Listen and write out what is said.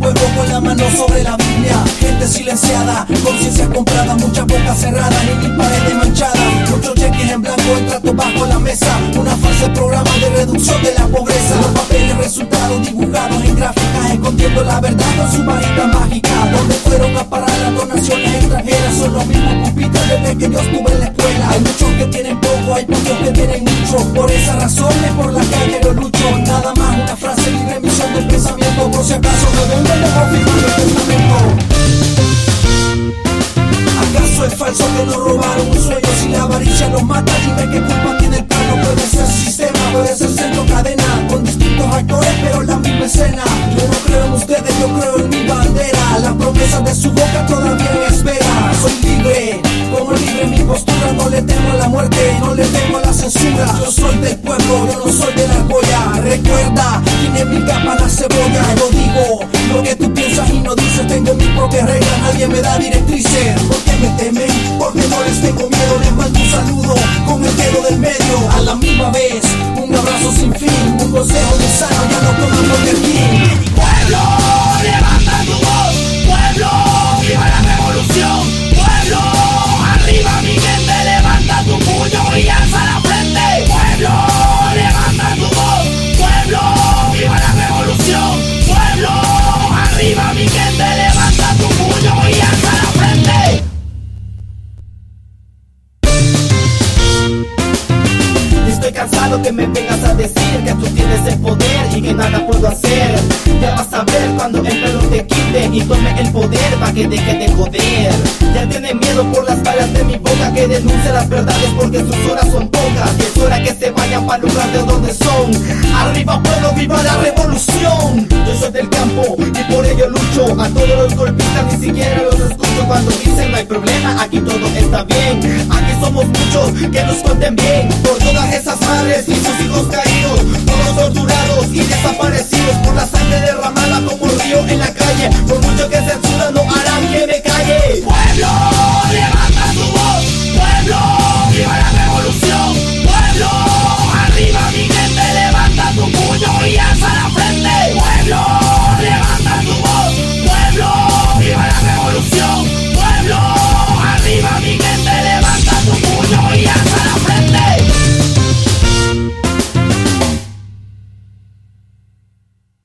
al con la mano sobre la Biblia. Gente silenciada, conciencia comprada, muchas bocas cerradas y mis paredes manchadas. Muchos cheques en blanco en trato bajo la mesa. Una fase programa de reducción de la pobreza. Los papeles resultados dibujados en gráficas, escondiendo la verdad con su varita mágica. Donde fueron a parar las donaciones extranjeras son los mismos pupitres desde que yo estuve en la Por si acaso me ven, me confirmo el testamento. ¿Acaso es falso que nos robaron un sueño? Si la avaricia nos mata, dime qué culpa tiene el plano. Puede ser sistema, puede ser centro cadena, con distintos actores, pero la misma escena. Yo no creo en ustedes, yo creo en mi bandera. Las promesas de su boca todavía en espera. Soy libre, como libre mi postura. No le temo a la muerte, no le temo a la censura. Yo soy del pueblo, yo no soy de la argolla. Recuerda, tiene mi capa la cebolla. Yo digo lo que tú piensas y no dices. Tengo mi propia regla, nadie me da directrices. ¿Por qué me temen? Porque no les tengo miedo. Les mando un saludo con el dedo del medio. A la misma vez, un abrazo sin fin. Un consejo de sano, ya no tomamos Estoy cansado que me vengas a decir que tú tienes el poder y que nada puedo hacer. Ya vas a ver cuando el pelo te quite y tome el poder pa' que deje de joder. Ya tiene miedo por las balas de mi boca que denuncia las verdades porque sus horas son pocas. Y es hora que se vayan para lugar de donde son. Arriba pueblo, viva la revolución. Yo soy del campo y por ello lucho. A todos los golpistas ni siquiera los escucho cuando dicen no hay problema, aquí todo está bien. Somos muchos que nos cuenten bien por todas esas madres y sus hijos caídos, todos